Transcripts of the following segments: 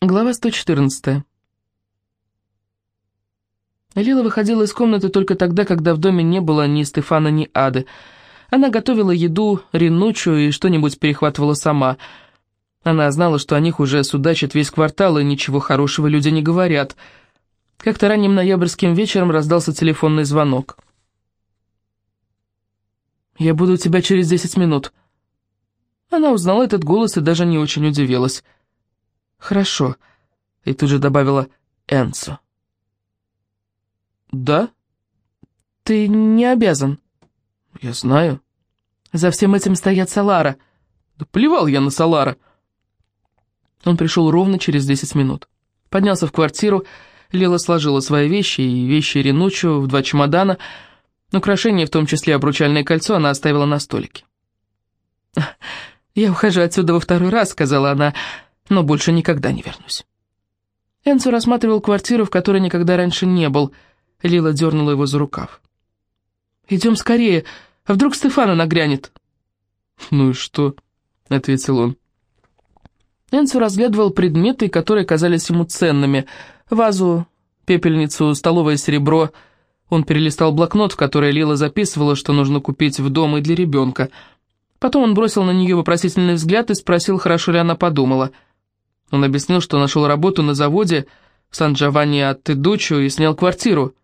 Глава 114. Лила выходила из комнаты только тогда, когда в доме не было ни Стефана, ни Ады. Она готовила еду, ренучу и что-нибудь перехватывала сама. Она знала, что о них уже судачит весь квартал, и ничего хорошего люди не говорят. Как-то ранним ноябрьским вечером раздался телефонный звонок. «Я буду у тебя через десять минут». Она узнала этот голос и даже не очень удивилась. «Хорошо», и тут же добавила «Энцо». «Да?» «Ты не обязан». «Я знаю». «За всем этим стоят Салара». «Да плевал я на Салара». Он пришел ровно через десять минут. Поднялся в квартиру, Лила сложила свои вещи и вещи Ренучу в два чемодана. Украшения, в том числе обручальное кольцо, она оставила на столике. «Я ухожу отсюда во второй раз», — сказала она, — но больше никогда не вернусь. Энцо рассматривал квартиру, в которой никогда раньше не был. Лила дернула его за рукав. «Идем скорее, а вдруг Стефана нагрянет?» «Ну и что?» — ответил он. Энцо разглядывал предметы, которые казались ему ценными. Вазу, пепельницу, столовое серебро. Он перелистал блокнот, в который Лила записывала, что нужно купить в дом и для ребенка. Потом он бросил на нее вопросительный взгляд и спросил, хорошо ли она подумала — он объяснил, что нашел работу на заводе в Сан-Джованни от Тедучо и снял квартиру.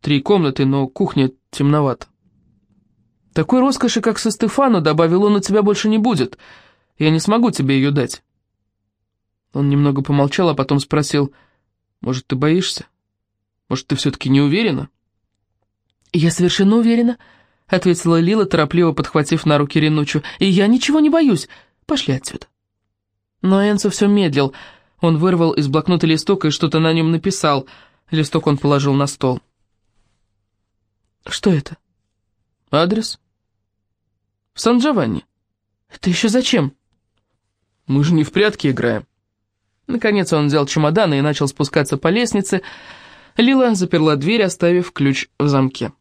Три комнаты, но кухня темновато. «Такой роскоши, как со Стефану, добавил он, у тебя больше не будет. Я не смогу тебе ее дать». Он немного помолчал, а потом спросил, «Может, ты боишься? Может, ты все-таки не уверена?» «Я совершенно уверена», — ответила Лила, торопливо подхватив на руки Ренучу. «И я ничего не боюсь. Пошли отсюда». Но Энцо все медлил. Он вырвал из блокнота листок и что-то на нем написал. Листок он положил на стол. «Что это?» «Адрес?» «В Сан-Джованни». «Это еще зачем?» «Мы же не в прятки играем». Наконец он взял чемодан и начал спускаться по лестнице. Лила заперла дверь, оставив ключ в замке.